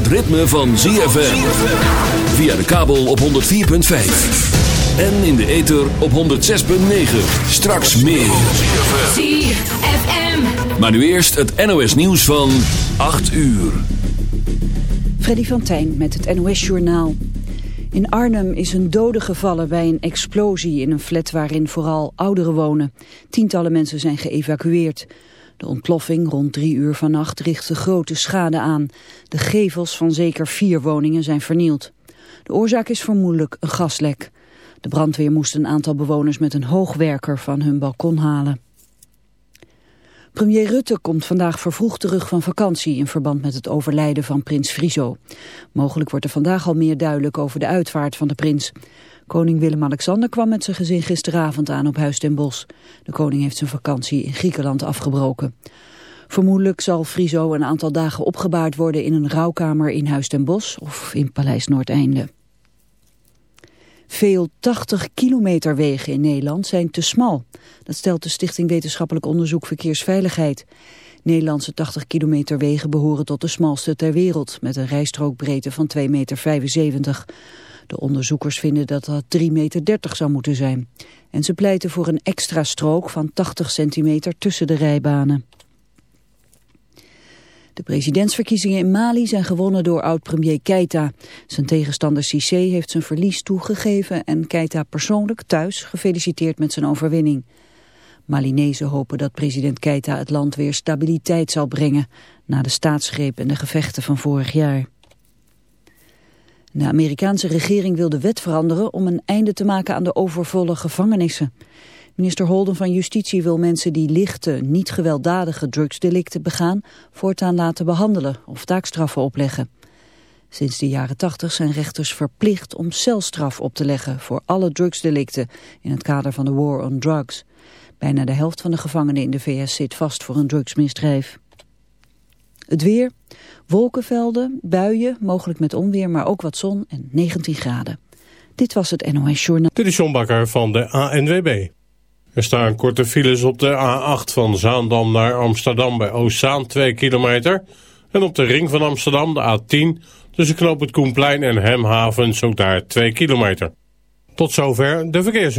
het ritme van ZFM. Via de kabel op 104.5. En in de ether op 106.9. Straks meer. ZFM. Maar nu eerst het NOS nieuws van 8 uur. Freddy van Tijn met het NOS-journaal. In Arnhem is een dode gevallen bij een explosie in een flat waarin vooral ouderen wonen. Tientallen mensen zijn geëvacueerd. De ontploffing rond drie uur vannacht richtte grote schade aan. De gevels van zeker vier woningen zijn vernield. De oorzaak is vermoedelijk een gaslek. De brandweer moest een aantal bewoners met een hoogwerker van hun balkon halen. Premier Rutte komt vandaag vervroegd terug van vakantie in verband met het overlijden van prins Friso. Mogelijk wordt er vandaag al meer duidelijk over de uitvaart van de prins. Koning Willem-Alexander kwam met zijn gezin gisteravond aan op Huis ten Bosch. De koning heeft zijn vakantie in Griekenland afgebroken. Vermoedelijk zal Friso een aantal dagen opgebaard worden in een rouwkamer in Huis ten Bosch of in Paleis Noordeinde. Veel 80 kilometer wegen in Nederland zijn te smal. Dat stelt de Stichting Wetenschappelijk Onderzoek Verkeersveiligheid. Nederlandse 80 kilometer wegen behoren tot de smalste ter wereld... met een rijstrookbreedte van 2,75 meter. De onderzoekers vinden dat dat 3,30 meter zou moeten zijn. En ze pleiten voor een extra strook van 80 centimeter tussen de rijbanen. De presidentsverkiezingen in Mali zijn gewonnen door oud-premier Keita. Zijn tegenstander Cissé heeft zijn verlies toegegeven en Keita persoonlijk thuis gefeliciteerd met zijn overwinning. Malinezen hopen dat president Keita het land weer stabiliteit zal brengen na de staatsgreep en de gevechten van vorig jaar. De Amerikaanse regering wil de wet veranderen om een einde te maken aan de overvolle gevangenissen. Minister Holden van Justitie wil mensen die lichte, niet gewelddadige drugsdelicten begaan, voortaan laten behandelen of taakstraffen opleggen. Sinds de jaren 80 zijn rechters verplicht om celstraf op te leggen voor alle drugsdelicten in het kader van de War on Drugs. Bijna de helft van de gevangenen in de VS zit vast voor een drugsmisdrijf. Het weer, wolkenvelden, buien, mogelijk met onweer, maar ook wat zon en 19 graden. Dit was het NOS Journaal. Dit is John Bakker van de ANWB. Er staan korte files op de A8 van Zaandam naar Amsterdam bij Oostzaan 2 kilometer. En op de ring van Amsterdam de A10 tussen Knoop het Koenplein en Hemhavens ook daar 2 kilometer. Tot zover de verkeers.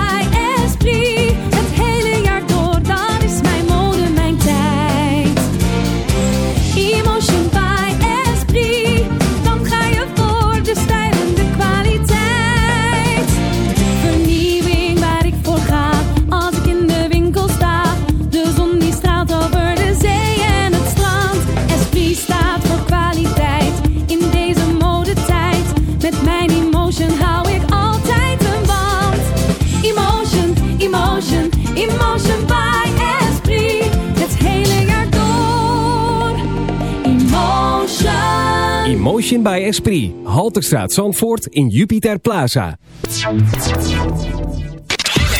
Motion by Esprit. Halterstraat Zandvoort in Jupiter Plaza.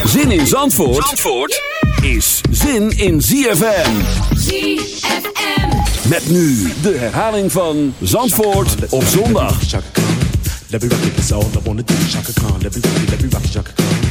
Zin in Zandvoort, Zandvoort is zin in ZFM. ZFM. Met nu de herhaling van Zandvoort op zondag. Let me rock it, that's all I wanna do. Shaka Khan, let me rock it, let me rock it, Shaka Khan.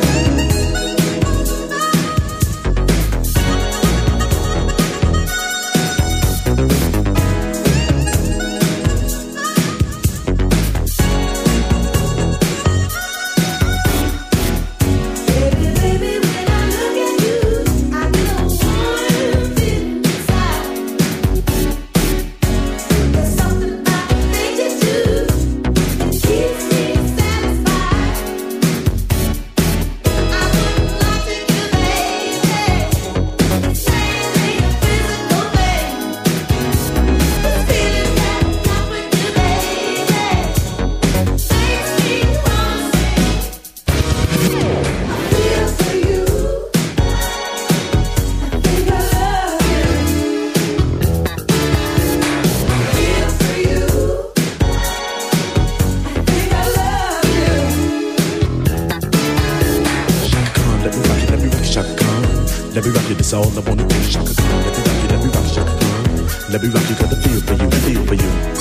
Let me rock you, that's all I wanna do. Shaka let me rock it, let me rock Khan. Let me rock it, got the feel for you, feel for you.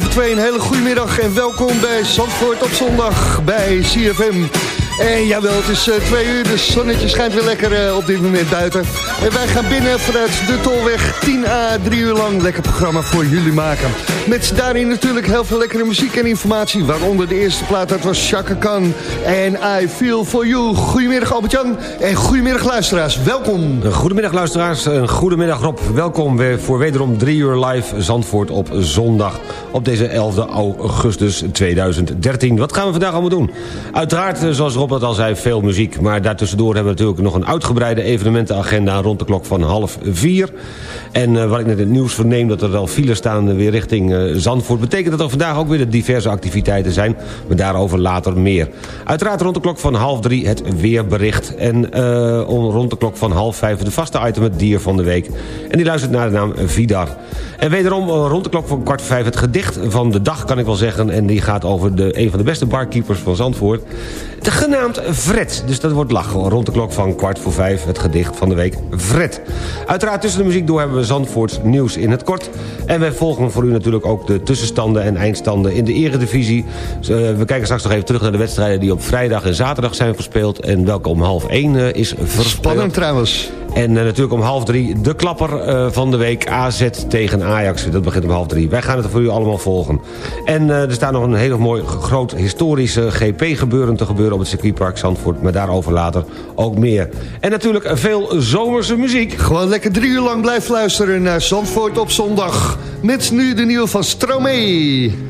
Over 2. Een hele goede middag en welkom bij Zandvoort op zondag bij CFM. En jawel, het is uh, twee uur, dus zonnetje schijnt weer lekker uh, op dit moment buiten. En wij gaan binnen vanuit de Tolweg 10 a 3 uur lang lekker programma voor jullie maken. Met daarin natuurlijk heel veel lekkere muziek en informatie. Waaronder de eerste plaat, dat was Chaka Khan en I Feel For You. Goedemiddag Albert-Jan en goedemiddag luisteraars, welkom. Goedemiddag luisteraars, en goedemiddag Rob. Welkom weer voor wederom 3 uur live Zandvoort op zondag. Op deze 11 augustus 2013. Wat gaan we vandaag allemaal doen? Uiteraard, zoals Rob dat al zei, veel muziek. Maar daartussendoor hebben we natuurlijk nog een uitgebreide evenementenagenda... rond de klok van half vier. En uh, wat ik net het nieuws verneem dat er al files staan weer richting uh, Zandvoort... betekent dat er vandaag ook weer diverse activiteiten zijn. Maar daarover later meer. Uiteraard rond de klok van half drie het weerbericht. En rond de klok van half vijf de vaste item het dier van de week. En die luistert naar de naam Vidar. En wederom rond de klok van kwart vijf het gedicht van de dag kan ik wel zeggen. En die gaat over de, een van de beste barkeepers van Zandvoort. De genaamd Fred. Dus dat wordt lachen. Rond de klok van kwart voor vijf het gedicht van de week Fred. Uiteraard tussen de muziek door hebben we Zandvoorts nieuws in het kort. En wij volgen voor u natuurlijk ook de tussenstanden en eindstanden in de eredivisie. We kijken straks nog even terug naar de wedstrijden die op vrijdag en zaterdag zijn verspeeld. En welke om half één is verspeeld. Spannend trouwens. En uh, natuurlijk om half drie de klapper uh, van de week AZ tegen Ajax. Dat begint om half drie. Wij gaan het voor u allemaal volgen. En uh, er staat nog een heel mooi groot historische GP-gebeuren te gebeuren... op het circuitpark Zandvoort. Maar daarover later ook meer. En natuurlijk veel zomerse muziek. Gewoon lekker drie uur lang blijven luisteren naar Zandvoort op zondag. Met nu de nieuwe van Stromae.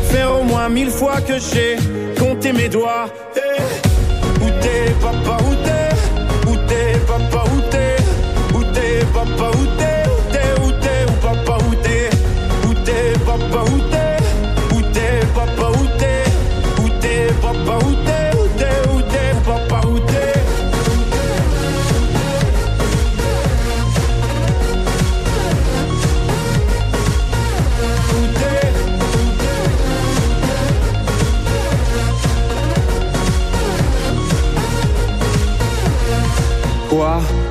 au moins mille fois que j'ai compté mes doigts. Hey. Où t'es, papa,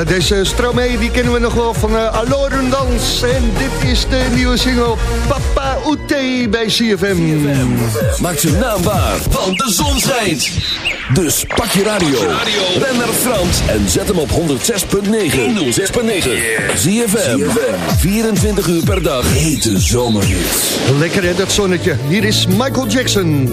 Ja, deze Stromae die kennen we nog wel van uh. En dit is de nieuwe single Papa Oete bij CFM. Maak zijn naam waar, want de zon schijnt. Dus pak je radio, ren naar Frans en zet hem op 106.9. 106.9. ZFM, 24 uur per dag. Hete zomerhits. Lekker hè, dat zonnetje. Hier is Michael Jackson.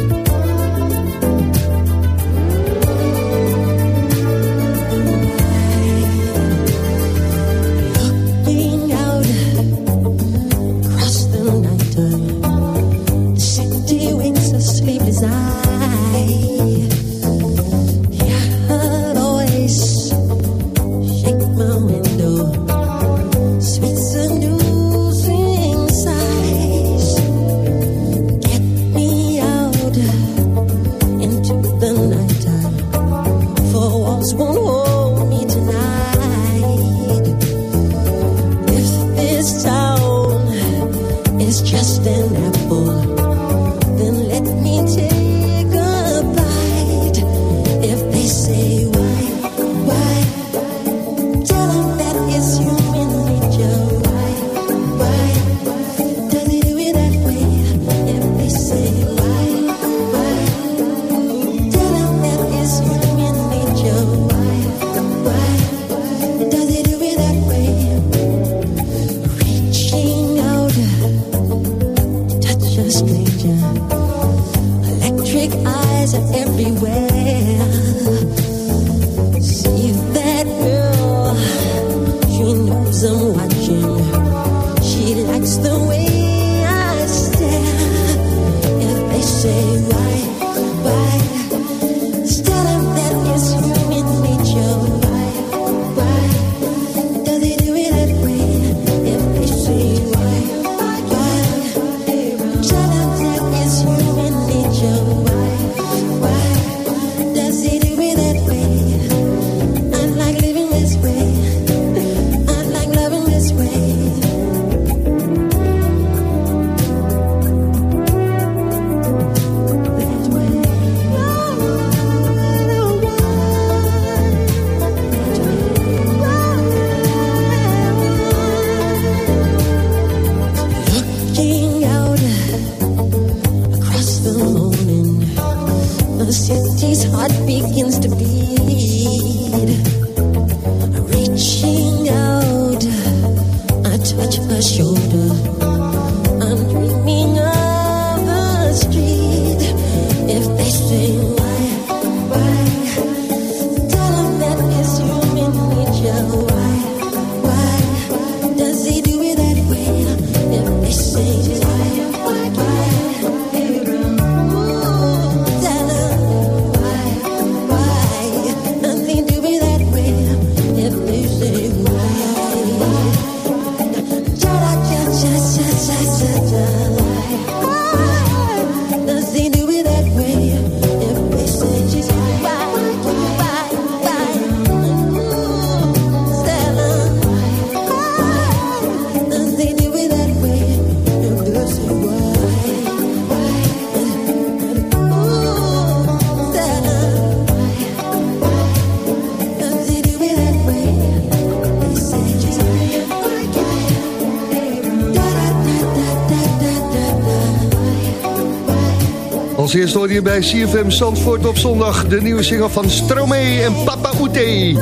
Als eerste hoor je bij CFM Zandvoort op zondag de nieuwe single van Stromae en Papa Oete.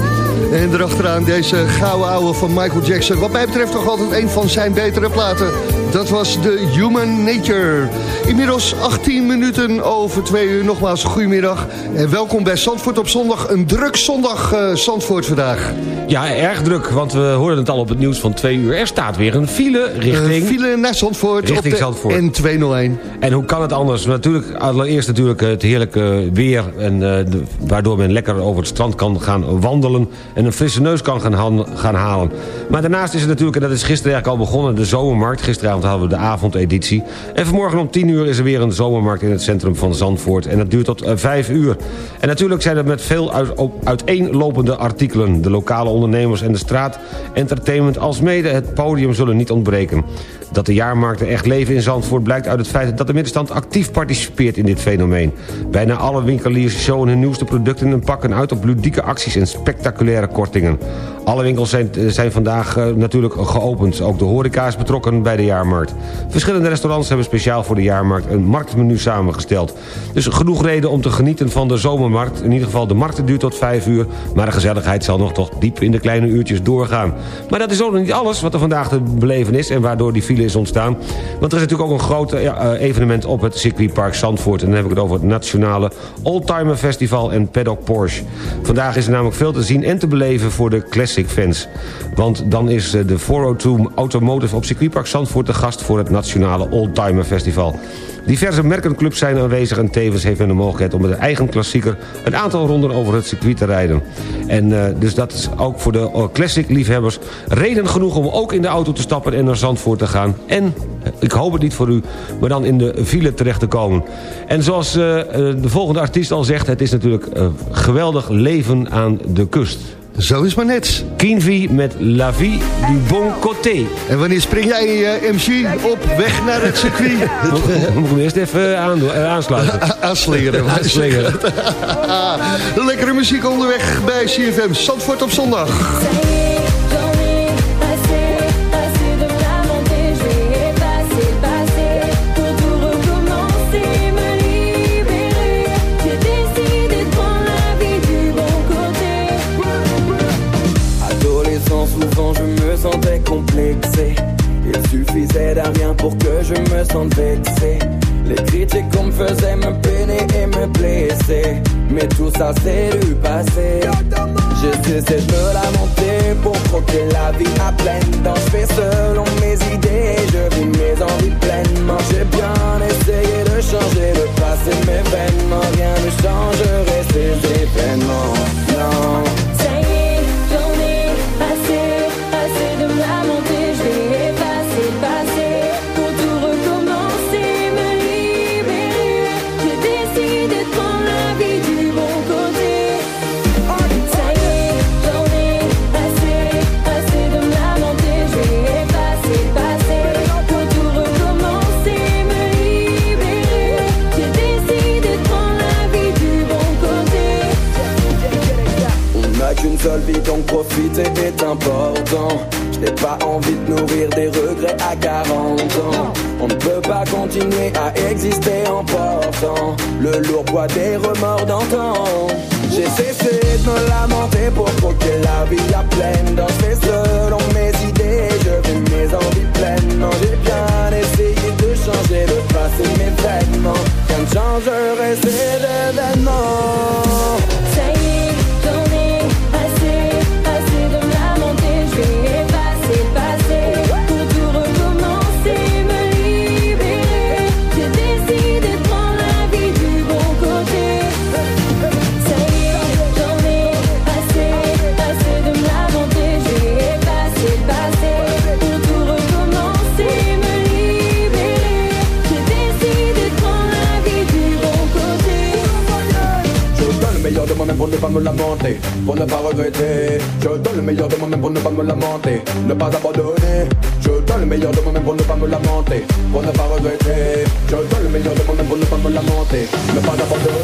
En erachteraan deze gouden ouwe van Michael Jackson. Wat mij betreft toch altijd een van zijn betere platen. Dat was de Human Nature. Inmiddels 18 minuten over twee uur. Nogmaals, goedemiddag. En welkom bij Zandvoort op zondag. Een druk zondag uh, Zandvoort vandaag. Ja, erg druk, want we hoorden het al op het nieuws van twee uur. Er staat weer een file richting... Uh, file naar Zandvoort richting op de Zandvoort. N201. En hoe kan het anders? Natuurlijk, allereerst natuurlijk het heerlijke weer... En, uh, de, waardoor men lekker over het strand kan gaan wandelen... en een frisse neus kan gaan, gaan halen. Maar daarnaast is het natuurlijk, en dat is gisteren eigenlijk al begonnen... de zomermarkt, gisteravond hadden we de avondeditie. En vanmorgen om 10 uur is er weer een zomermarkt in het centrum van Zandvoort. En dat duurt tot 5 uur. En natuurlijk zijn er met veel uit, op- uiteenlopende artikelen. De lokale ondernemers en de straat, entertainment als mede het podium zullen niet ontbreken. Dat de jaarmarkten echt leven in Zandvoort blijkt uit het feit dat de middenstand actief participeert in dit fenomeen. Bijna alle winkeliers showen hun nieuwste producten en pakken uit op ludieke acties en spectaculaire kortingen. Alle winkels zijn, zijn vandaag eh, natuurlijk geopend. Ook de horeca is betrokken bij de jaarmarkt. Verschillende restaurants hebben speciaal voor de jaarmarkt een marktmenu samengesteld. Dus genoeg reden om te genieten van de zomermarkt. In ieder geval, de markt duurt tot 5 uur, maar de gezelligheid zal nog tot diep in de kleine uurtjes doorgaan. Maar dat is ook nog niet alles wat er vandaag te beleven is en waardoor die is ontstaan. Want er is natuurlijk ook een groot eh, eh, evenement op het circuitpark Zandvoort. En dan heb ik het over het Nationale Oldtimer Festival en Paddock Porsche. Vandaag is er namelijk veel te zien en te beleven voor de classic fans. Want dan is eh, de 402 Automotive op circuitpark Zandvoort de gast voor het Nationale Oldtimer Festival. Diverse merkenclubs zijn aanwezig en tevens heeft men de mogelijkheid om met een eigen klassieker een aantal ronden over het circuit te rijden. En eh, dus dat is ook voor de eh, classic liefhebbers reden genoeg om ook in de auto te stappen en naar Zandvoort te gaan. En, eh, ik hoop het niet voor u, maar dan in de file terecht te komen. En zoals de volgende artiest al zegt, het is natuurlijk geweldig leven aan de kust. Zo is maar net. Kienvi met La Vie du Bon Côté. En wanneer spring jij, eh, MC, op weg naar het circuit? Moet ik hem eerst even aandoen- eh, aansluiten. Aanslingeren. Aanslingeren. Lekkere muziek onderweg bij CFM. Zandvoort op zondag. Pour que je me sente vexé. Les critiques qu'on me faisait me peiner et me blesser. Mais tout ça c'est du passé. Cessé de me pour croquer la vie à pleine dents. Je fais selon mes idées, je vis mes envies pleinement. J'ai bien essayé de changer le passé, mais vainement rien ne changerait ces événements. Non. Donc profiter est important. Je n'ai pas envie de nourrir des regrets à 40 ans. On ne peut pas continuer à exister en portant Le lourd poids des remords d'antan. J'ai cessé de me lamenter pour croquer la vie à pleine Je fais selon mes idées, je vis mes envies pleinement. J'ai bien essayé de changer le passé, mes vêtements. Ne changerait ces événements Je donne le meilleur de moi-même pour ne pas me lamenter, ne pas abandonner. Je donne le meilleur de moi-même pour ne pas me lamenter, pour ne pas regretter. Je donne le meilleur de moi-même pour ne pas me lamenter, ne pas abandonner.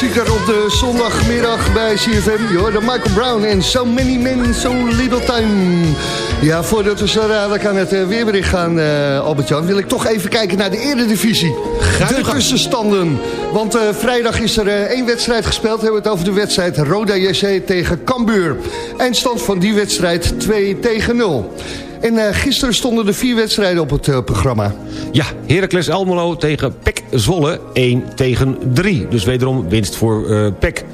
Disco-klassieker op de zondagmiddag bij CFM. Je hoorde Michael Brown en So Many Men, So Little Time. Ja, voordat we zo dadelijk aan het eh, weerbericht gaan, eh, Albert-Jan... wil ik toch even kijken naar de Eredivisie. De tussenstanden. Want eh, vrijdag is er één wedstrijd gespeeld. We hebben het over de wedstrijd Roda JC tegen Cambuur. Eindstand van die wedstrijd 2 tegen 0. En gisteren stonden er vier wedstrijden op het programma. Ja, Heracles Almelo tegen Zwolle 1 tegen 3. Dus wederom winst voor eh PEC.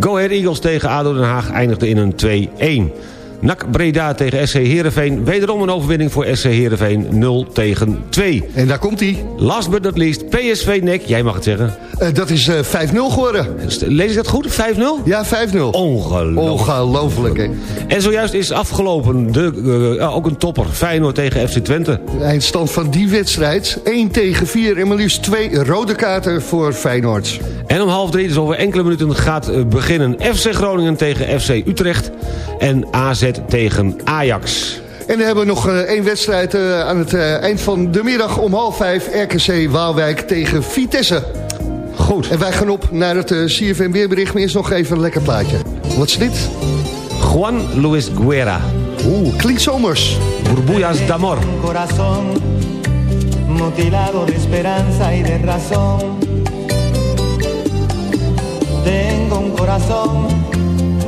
Go Ahead Eagles tegen ADO Den Haag eindigde in een 2-1. NAC Breda tegen SC Heerenveen. Wederom een overwinning voor SC Heerenveen 0 tegen 2. En daar komt hij. Last but not least, PSV NEC. Jij mag het zeggen. Eh, dat is eh, 5-0 geworden. Lees ik dat goed? 5-0? Ja, 5-0. Ongelooflijk. Ongelooflijk, hè. En zojuist is afgelopen, de, eh, ook een topper, Feyenoord tegen FC Twente. De eindstand van die wedstrijd. 1 tegen 4 en maar liefst twee rode kaarten voor Feyenoord. En om half drie, dus over enkele minuten, gaat eh, beginnen FC Groningen tegen FC Utrecht. En AZ tegen Ajax. En we hebben nog eh, één wedstrijd eh, aan het eh, eind van de middag om half vijf. RKC Waalwijk tegen Vitesse. Goed. En wij gaan op naar het eh, CFM weerbericht. Maar eerst nog even een lekker plaatje. Wat is dit? Juan Luis Guerra. Oeh, klinkt zomers. Burbullas d'amor. corazón mutilado de esperanza y de razón. Tengo un corazón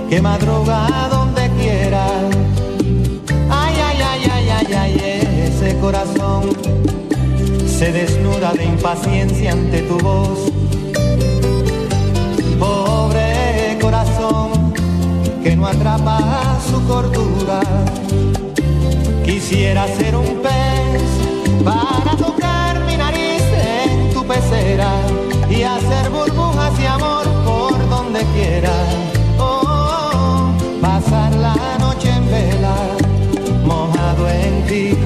que madruga donde quiera. Ay, ay, ay, ay, ay, ay, ese corazón se desnuda de impaciencia ante tu voz. Que no atrapa su cordura. Quisiera ser un pez para tocar mi nariz en tu pecera y hacer burbujas de amor por donde quiera. Oh, pasar la noche en vela, mojado en ti.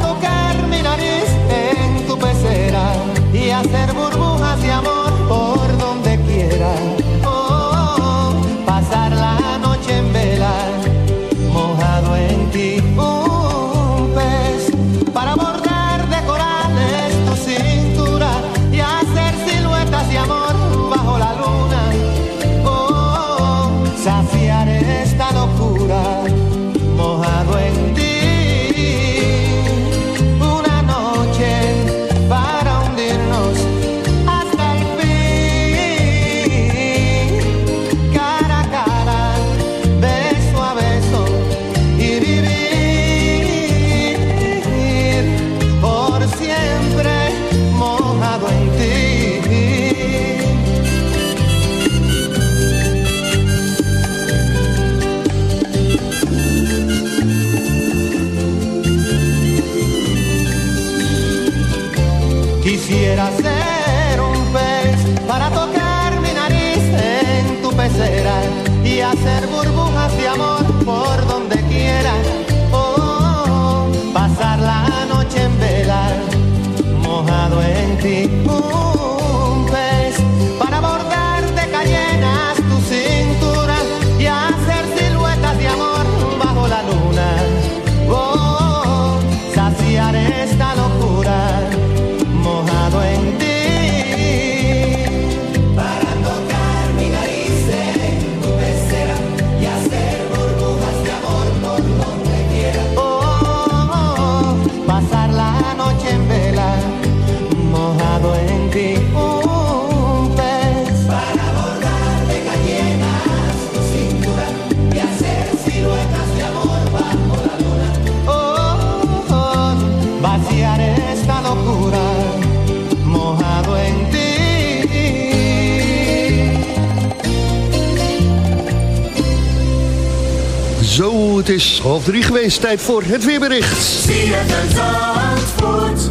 is half drie geweest. Tijd voor het weerbericht. ZFM Zandvoort,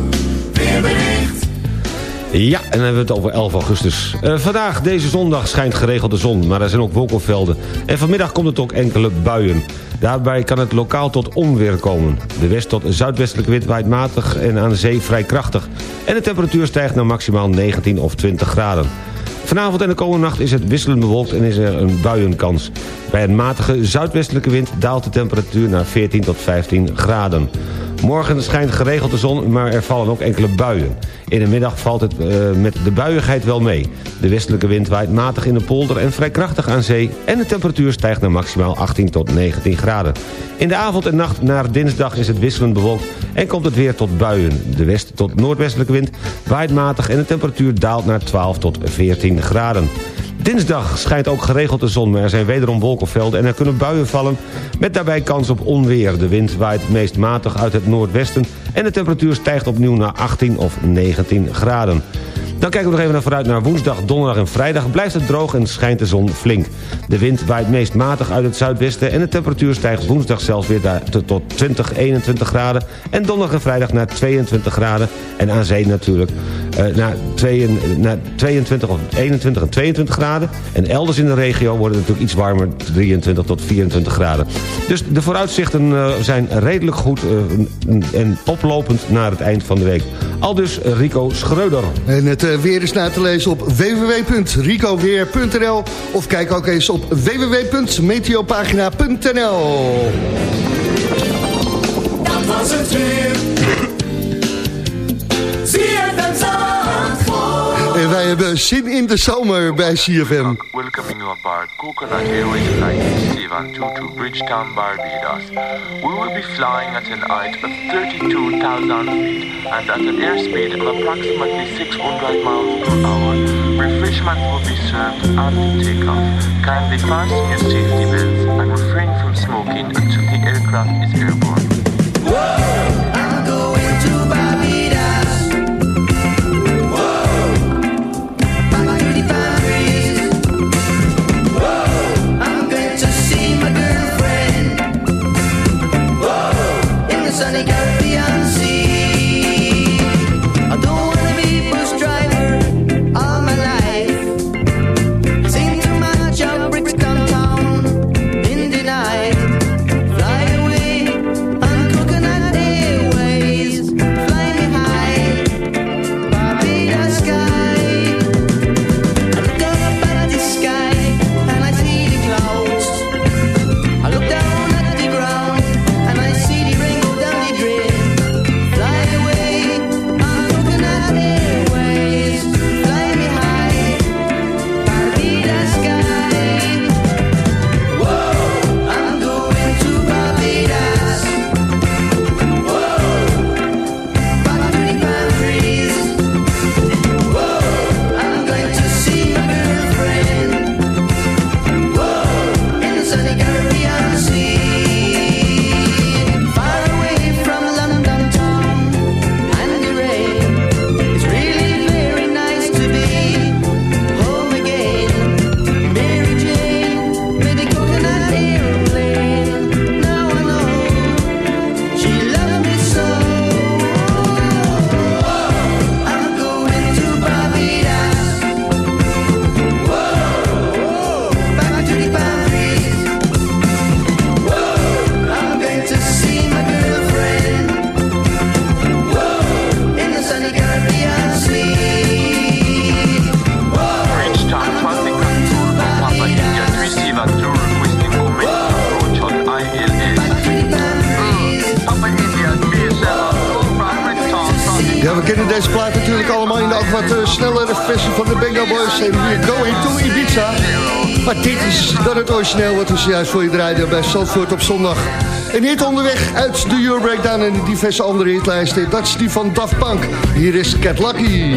weerbericht. Ja, en dan hebben we het over 11 augustus. Eh, vandaag, deze zondag, schijnt geregeld de zon, maar er zijn ook wolkenvelden. En vanmiddag komt het ook enkele buien. Daarbij kan het lokaal tot onweer komen. De west- tot zuidwestelijke wind waait matig en aan de zee vrij krachtig. En de temperatuur stijgt naar maximaal 19 of 20 graden. Vanavond en de komende nacht is het wisselend bewolkt en is er een buienkans. Bij een matige zuidwestelijke wind daalt de temperatuur naar 14 tot 15 graden. Morgen schijnt geregeld de zon, maar er vallen ook enkele buien. In de middag valt het eh, met de buiigheid wel mee. De westelijke wind waait matig in de polder en vrij krachtig aan zee... en de temperatuur stijgt naar maximaal 18 tot 19 graden. In de avond en nacht naar dinsdag is het wisselend bewolkt... en komt het weer tot buien. De west- tot noordwestelijke wind waait matig... en de temperatuur daalt naar 12 tot 14 graden. Dinsdag schijnt ook geregeld de zon, maar er zijn wederom wolkenvelden... en er kunnen buien vallen met daarbij kans op onweer. De wind waait meest matig uit het noordwesten... en de temperatuur stijgt opnieuw naar 18 of 19 graden. Dan kijken we nog even naar vooruit naar woensdag, donderdag en vrijdag. Blijft het droog en schijnt de zon flink. De wind waait meest matig uit het zuidwesten... en de temperatuur stijgt woensdag zelfs weer tot- tot 20, 21 graden... en donderdag en vrijdag naar 22 graden. En aan zee natuurlijk eh, naar, twee- naar 22 of 21 en 22 graden. En elders in de regio wordt het natuurlijk iets warmer... 23 tot 24 graden. Dus de vooruitzichten eh, zijn redelijk goed eh, en oplopend naar het eind van de week. Al dus Rico Schreuder. En eh, weer is na te lezen op www.ricoweer.nl of kijk ook eens op www.meteopagina.nl Dat was het weer. ZFM Zandvoort. En wij hebben zin in de zomer bij CFM. You aboard Coconut Airways Flight 722 Bridgetown, Barbados. We will be flying at an height of 32,000 feet and at an airspeed of approximately 600 miles per hour. Refreshments will be served after takeoff. Kindly fasten your safety belts and refrain from smoking until the aircraft is airborne. I'm voor je draaiden bij Zandvoort op zondag. Een hit onderweg uit de Euro Breakdown en diverse andere hitlijsten. Dat is die van Daft Punk. Hier is Cat Lucky.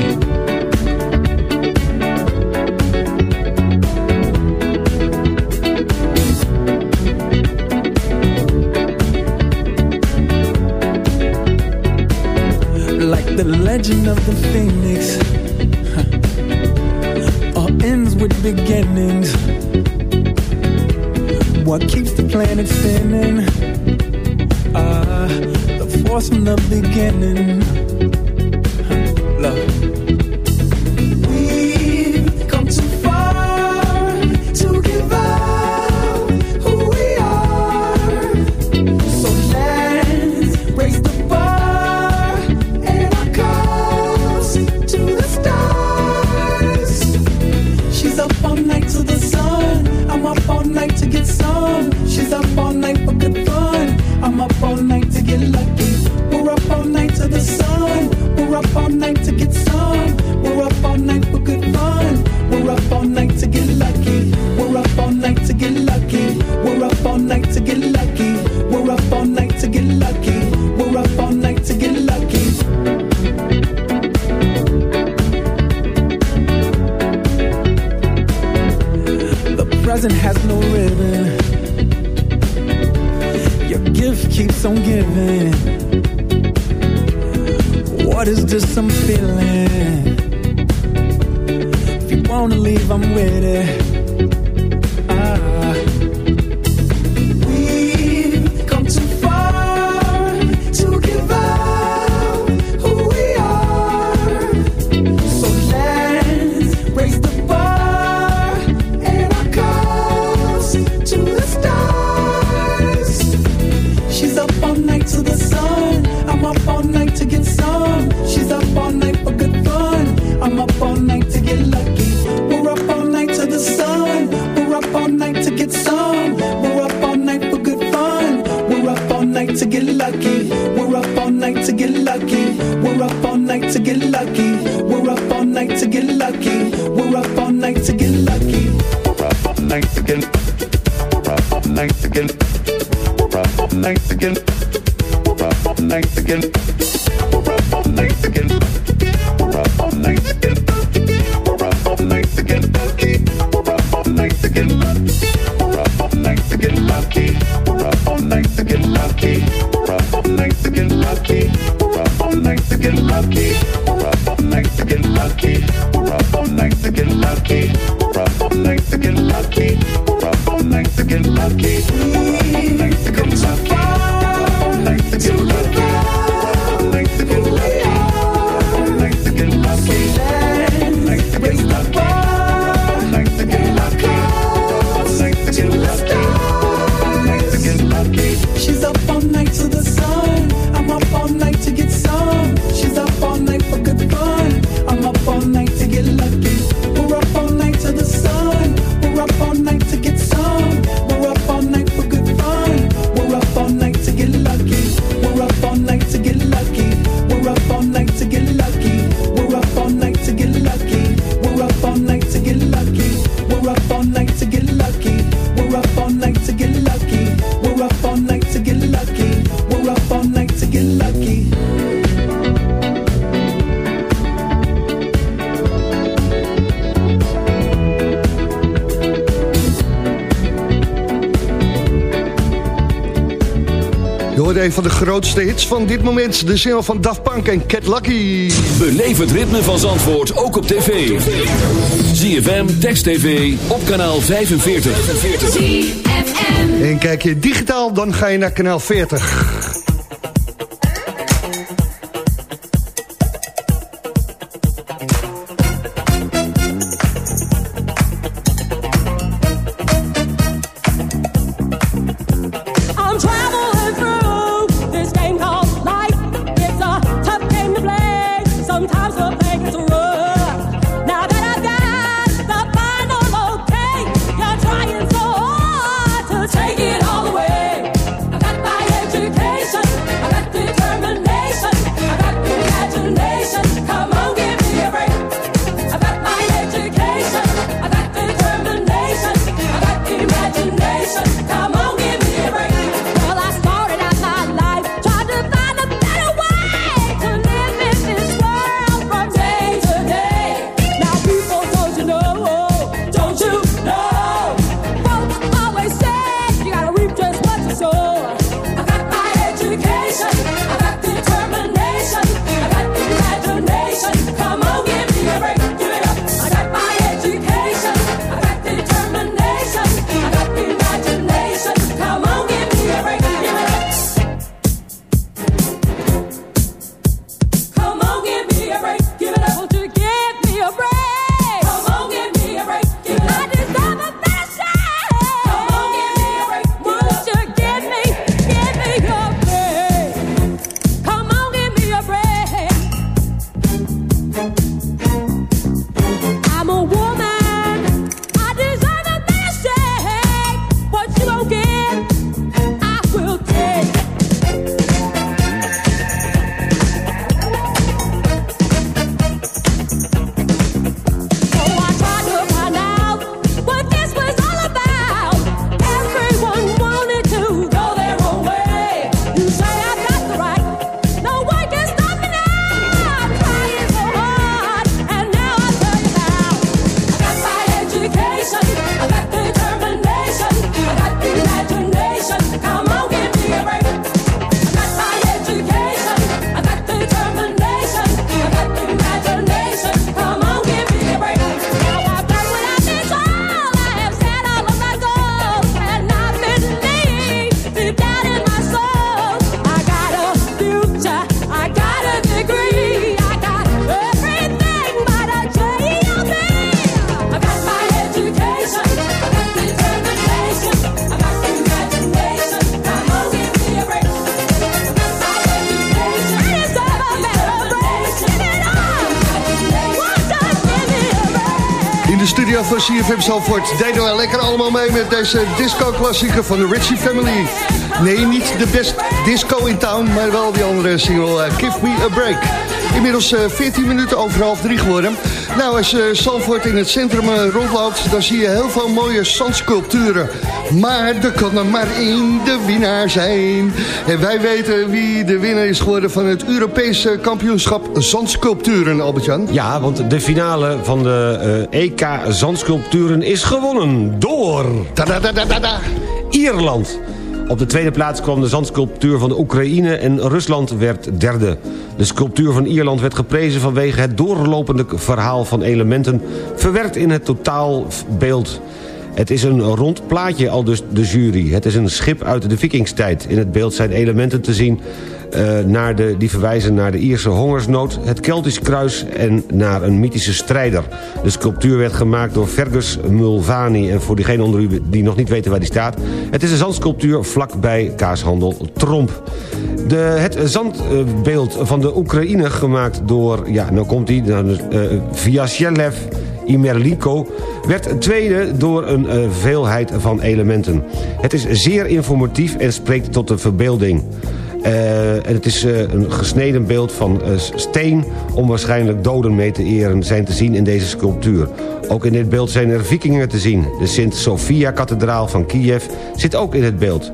lucky. All night to get lucky. All night to get lucky. All night to get lucky. All night to get lucky. All night to get lucky. All night to get lucky. grootste hits van dit moment. De zin van Daft Punk en Cat Lucky. Beleef het ritme van Zandvoort ook op tv. ZFM, Text TV, op kanaal 45. En kijk je digitaal, dan ga je naar kanaal 40. CFM Zalvoort. Deden we lekker allemaal mee met deze disco-klassieker van de Ritchie Family. Nee, niet de best disco in town, maar wel die andere single eh, Give Me A Break. Inmiddels eh, 14 minuten over half drie geworden. Nou, als je Zalvoort in het centrum eh, rondloopt... dan zie je heel veel mooie zandsculpturen. Maar er kan er maar één de winnaar zijn. En wij weten wie de winnaar is geworden... van het Europese kampioenschap zandsculpturen, Albert-Jan. Ja, want de finale van de eh, EK Zandsculpturen is gewonnen door... Ierland. Op de tweede plaats kwam de zandsculptuur van de Oekraïne en Rusland werd derde. De sculptuur van Ierland werd geprezen vanwege het doorlopende verhaal van elementen... verwerkt in het totaalbeeld. Het is een rond plaatje, al dus de jury. Het is een schip uit de vikingstijd. In het beeld zijn elementen te zien eh, naar de, die verwijzen naar de Ierse hongersnood... het Keltisch kruis en naar een mythische strijder. De sculptuur werd gemaakt door Fergus Mulvani... en voor diegenen onder u die nog niet weten waar die staat... het is een zandsculptuur vlakbij kaashandel Tromp. De, het zandbeeld van de Oekraïne gemaakt door... ja, nou komt hij, uh, Imerliko werd tweede door een uh, veelheid van elementen. Het is zeer informatief en spreekt tot de verbeelding. Uh, en het is uh, een gesneden beeld van steen om waarschijnlijk doden mee te eren zijn te zien in deze sculptuur. Ook in dit beeld zijn er vikingen te zien. De Sint-Sofia-kathedraal van Kiev zit ook in het beeld.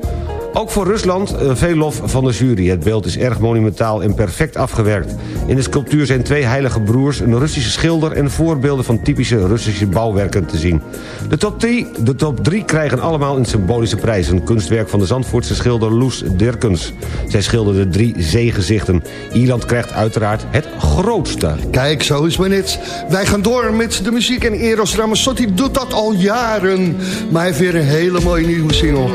Ook voor Rusland uh, veel lof van de jury. Het beeld is erg monumentaal en perfect afgewerkt. In de sculptuur zijn twee heilige broers, een Russische schilder... en voorbeelden van typische Russische bouwwerken te zien. De top, drie, de top drie krijgen allemaal een symbolische prijs. Een kunstwerk van de Zandvoortse schilder Loes Dirkens. Zij schilderde drie zeegezichten. Ierland krijgt uiteraard het grootste. Kijk, zo is het net. Wij gaan door met de muziek en Eros Ramazzotti doet dat al jaren. Maar hij heeft weer een hele mooie nieuwe single.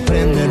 prender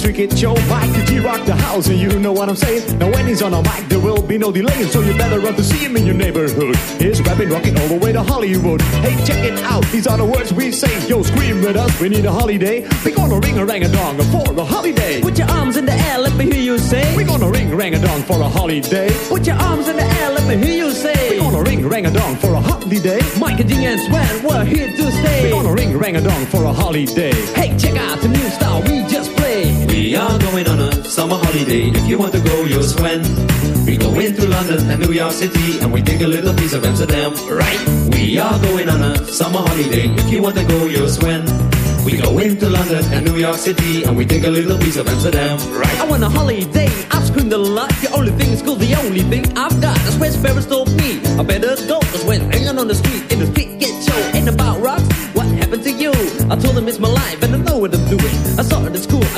drinking Joe Biden the street kid show Mike the G rock the house and you know what I'm saying? Now when he's on a mic there will be no delay So you better run to see him in your neighborhood. He's rapping, rocking all the way to Hollywood. Hey check it out, these are the words we say. Yo scream with us, we need a holiday. We're gonna ring a rang a dong for a holiday. Put your arms in the air, let me hear you say. We're gonna ring rang a dong for a holiday. Put your arms in the air, let me hear you say. We're gonna ring rang a dong for a holiday. Mike and G and Sweat, we're here to stay. We're gonna ring rang a dong for a holiday. Hey, check out the new style we just played. We are going on a summer holiday. If you want to go, you'll swim. We go into London and New York City and we take a little piece of Amsterdam, right? We are going on a summer holiday. If you want to go, you'll swim. We go into London and New York City and we take a little piece of Amsterdam, right? I want a holiday, I've screamed a lot. The only thing is cool, the only thing I've got. That's where Sparrows told me. I better go, cause when hanging on the street, in the street get show, ain't about rocks. What happened to you? I told him it's my life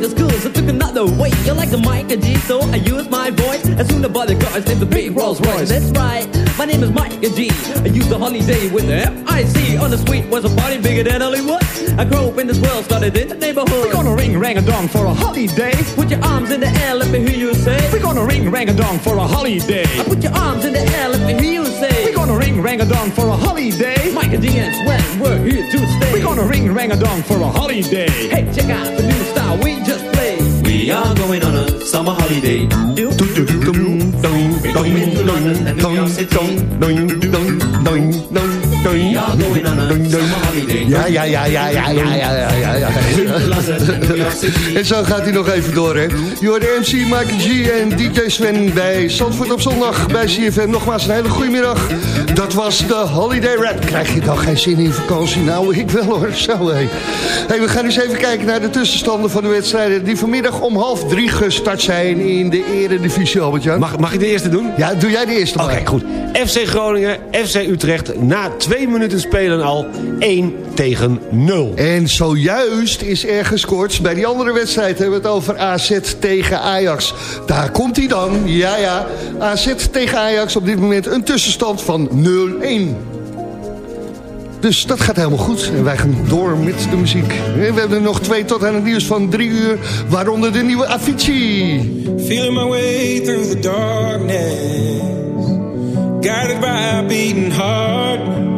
the school, so took another way. You like the mic and G, so I used my voice. As soon as the cars named the big Rolls Royce. That's right, my name is Mike and G. I used the holiday with the F-I-C. On the suite was a party bigger than Hollywood. I grew up in this world, started in the neighborhood. We're gonna ring rang a dong for a holiday. Put your arms in the air, let me hear you say. We're gonna ring rang a dong for a holiday. I put your arms in the air, let me hear you say. We're gonna ring rang a dong for a holiday. Mike and G and Sweat, we're here to stay. We're gonna ring rang a dong for a holiday. Hey, check out the new style we just played. We are going on a summer holiday. We go into London and New York City. Ja, ja, ja, ja, ja, ja, ja, ja, ja, ja. En zo gaat hij nog even door, hè. Je MC, Mike G en DJ Sven bij Zandvoort op zondag bij CFM. Nogmaals een hele goede middag. Dat was de Holiday Rap. Krijg je dan geen zin in vakantie? Nou, ik wel hoor. Zo, hé. Hey, we gaan eens even kijken naar de tussenstanden van de wedstrijden... die vanmiddag om half drie gestart zijn in de eredivisie, Albert-Jan. Mag, mag ik de eerste doen? Ja, doe jij de eerste Oké, goed. FC Groningen, FC Utrecht, na twee minuten spelen al 1 tegen 0. En zojuist is er gescoord. Bij die andere wedstrijd hebben we het over AZ tegen Ajax. Daar komt hij dan. Ja, ja. AZ tegen Ajax op dit moment een tussenstand van 0-1. Dus dat gaat helemaal goed. En wij gaan door met de muziek. We hebben er nog twee tot aan het nieuws van drie uur. Waaronder de nieuwe Avicii. Feeling my way through the darkness, guided by a beating heart.